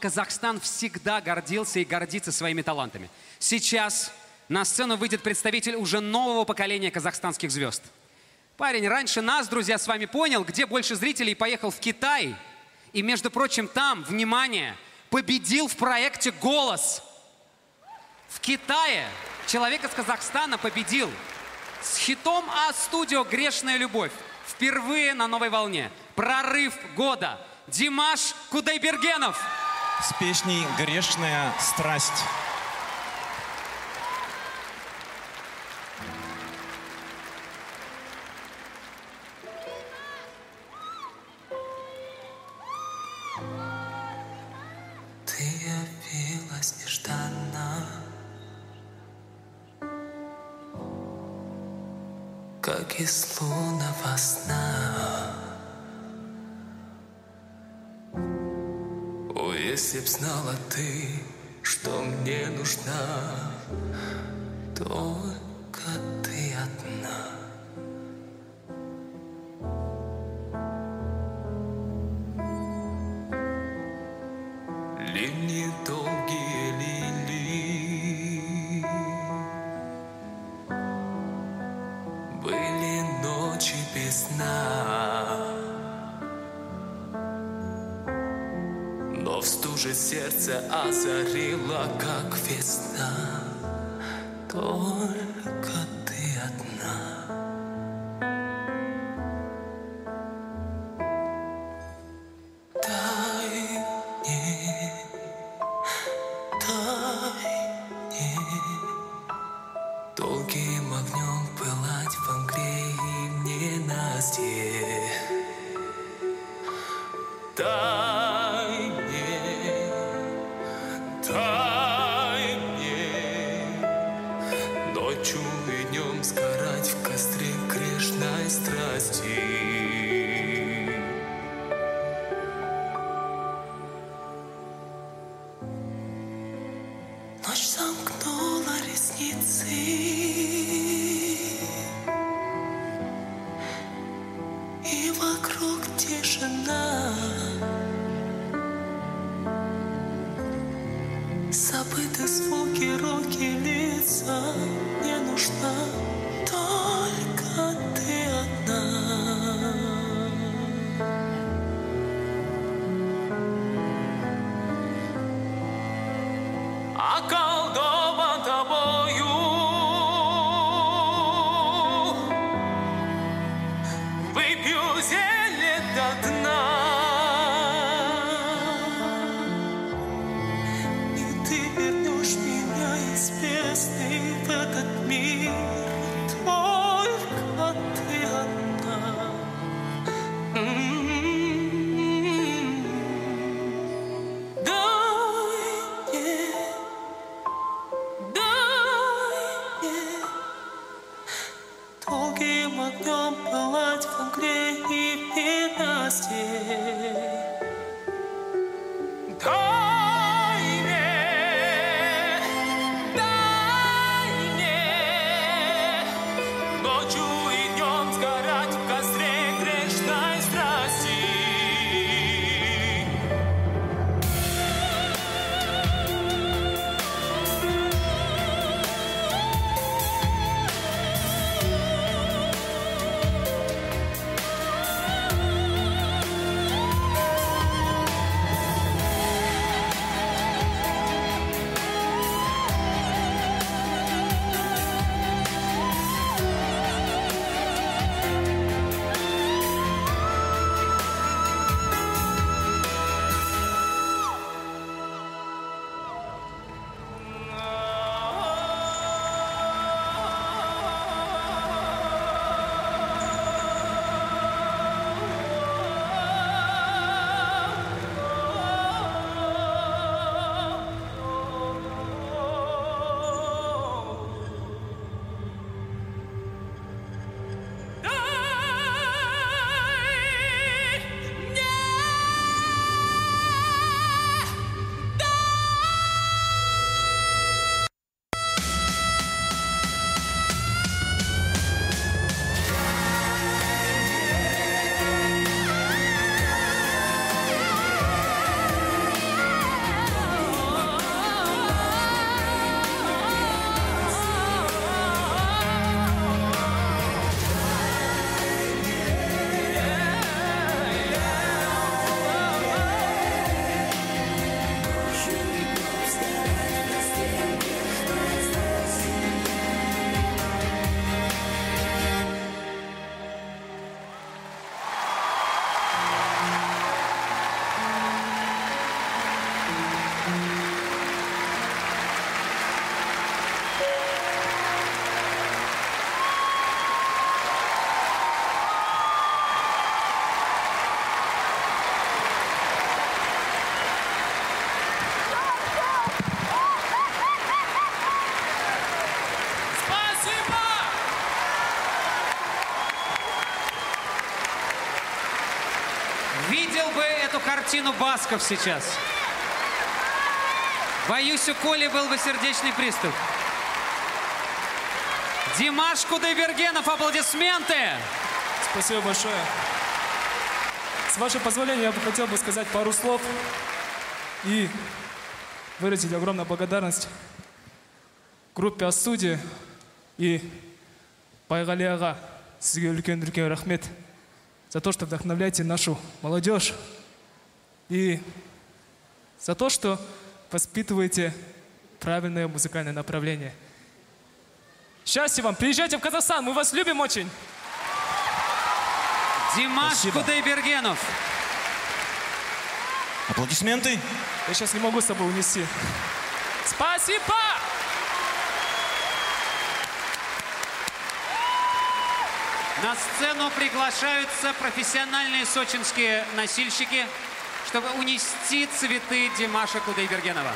Казахстан всегда гордился и гордится своими талантами. Сейчас на сцену выйдет представитель уже нового поколения казахстанских звезд. Парень раньше нас, друзья, с вами понял, где больше зрителей, поехал в Китай. И, между прочим, там, внимание, победил в проекте «Голос». В Китае человек из Казахстана победил с хитом А-студио «Грешная любовь». Впервые на новой волне. Прорыв года. Димаш Кудайбергенов. С песней «Грешная страсть». Ты явилась нежданно Как из лунного сна если б знала ты, что мне нужна Только ты одна. Линии долгие Стуже сердце озарила, как весна. Только Забыты звуки, руки, лица. Не нужна до дна. И ты вернешь меня из бездны в этот мир. Огнем пылать в мгле и в ненастье. Картину Басков сейчас. Боюсь, у Коли был бы сердечный приступ. Димаш Кудайбергенов, аплодисменты! Спасибо большое. С вашего позволения, я бы хотел бы сказать пару слов и выразить огромную благодарность группе «Астудия» и Байгали аға сізге үлкен үлкен рахмет за то, что вдохновляете нашу молодежь и за то, что воспитываете правильное музыкальное направление. Счастья вам! Приезжайте в Казахстан, мы вас любим очень! Димаш Спасибо. Кудайбергенов. Аплодисменты. Я сейчас не могу с собой унести. Спасибо! На сцену приглашаются профессиональные сочинские носильщики, чтобы унести цветы Димаша Кудайбергенова.